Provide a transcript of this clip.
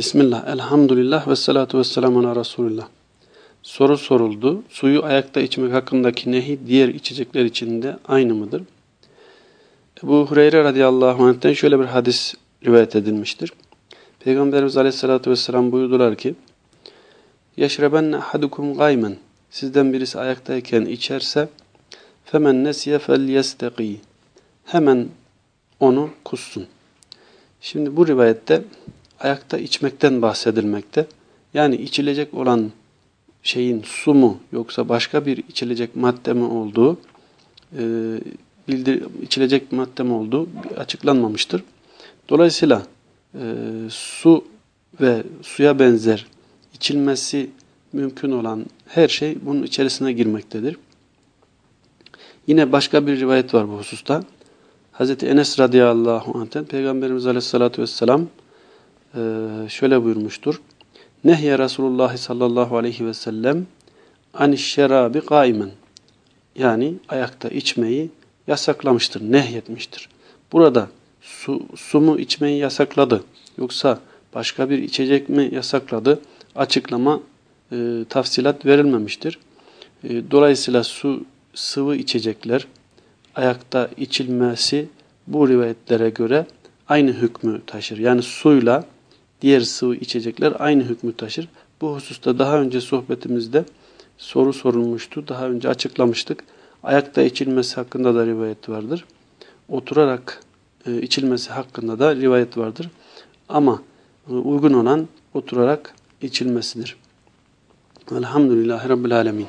Bismillah, elhamdülillah ve salatu ve selamun ala Resulullah. Soru soruldu. Suyu ayakta içmek hakkındaki nehi diğer içecekler için de aynı mıdır? Ebu Hureyre radıyallahu anh'ten şöyle bir hadis rivayet edilmiştir. Peygamberimiz aleyhissalatu vesselam buyurdular ki Yeşrebenne hadukum gaymen Sizden birisi ayaktayken içerse femen nesiye fel yesteqi Hemen onu kussun. Şimdi bu rivayette ayakta içmekten bahsedilmekte. Yani içilecek olan şeyin su mu yoksa başka bir içilecek madde mi olduğu e, bildir, içilecek madde mi olduğu açıklanmamıştır. Dolayısıyla e, su ve suya benzer içilmesi mümkün olan her şey bunun içerisine girmektedir. Yine başka bir rivayet var bu hususta. Hz. Enes radıyallahu anh'ten Peygamberimiz aleyhissalatü vesselam şöyle buyurmuştur. Nehye Resulullah sallallahu aleyhi ve sellem anişşerabi kaimen yani ayakta içmeyi yasaklamıştır, nehyetmiştir. Burada su, su mu içmeyi yasakladı yoksa başka bir içecek mi yasakladı açıklama e, tafsilat verilmemiştir. E, dolayısıyla su, sıvı içecekler ayakta içilmesi bu rivayetlere göre aynı hükmü taşır. Yani suyla diğer sıvı içecekler aynı hükmü taşır. Bu hususta daha önce sohbetimizde soru sorulmuştu. Daha önce açıklamıştık. Ayakta içilmesi hakkında da rivayet vardır. Oturarak e, içilmesi hakkında da rivayet vardır. Ama e, uygun olan oturarak içilmesidir. Elhamdülillahi Rabbil Alemin.